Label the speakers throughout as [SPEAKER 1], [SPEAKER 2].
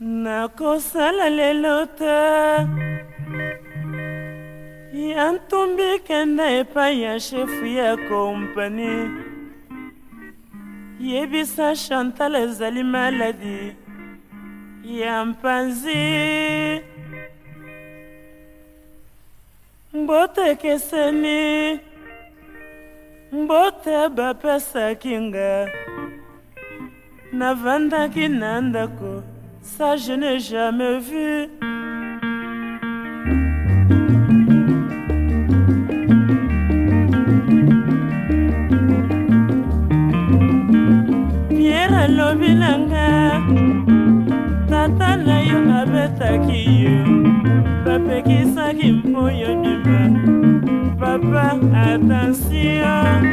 [SPEAKER 1] nakosala lelo te ya ntombi kenda epai ya shefu ya kompani yebisa chantal ezali maladi ya mpanzi mbote ekeseni mbote bapesaki nga navandaki na ndako ça je n'ai jamais vu. Pierre lobinanga, tata na yo abetaki yo, bapekisaki mpo yo dima, papa attention.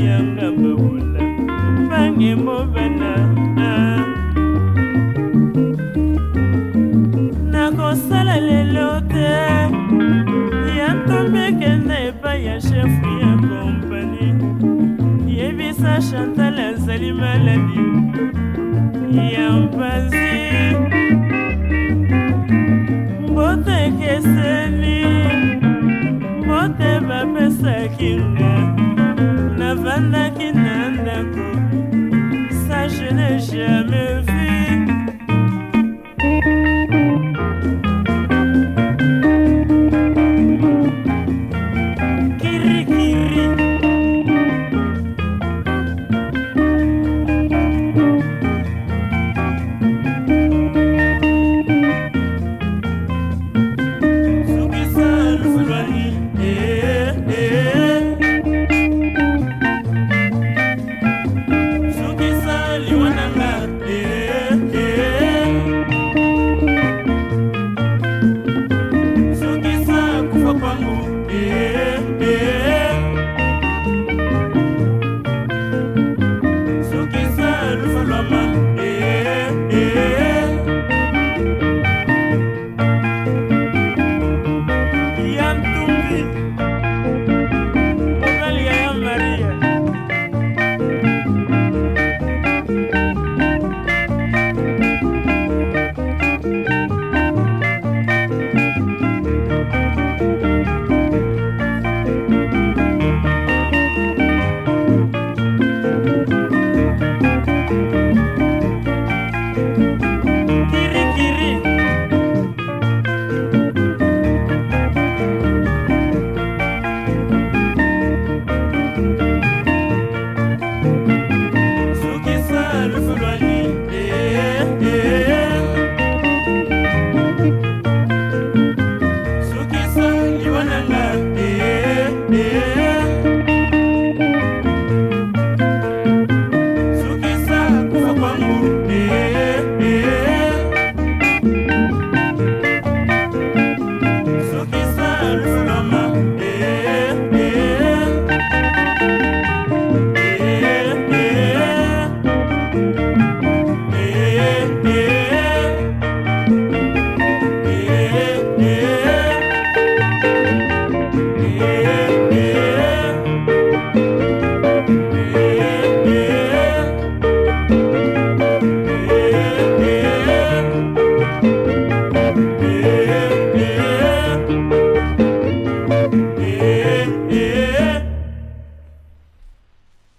[SPEAKER 1] yanga babula bange mobana ah. nakosala lelo te yantombekenda epai ya shefu ya kompani yebisa chantal azali maladi ya mpazi mbote ekeseli mbote bapesaki ngai avandaki na ndako sa je ne jamais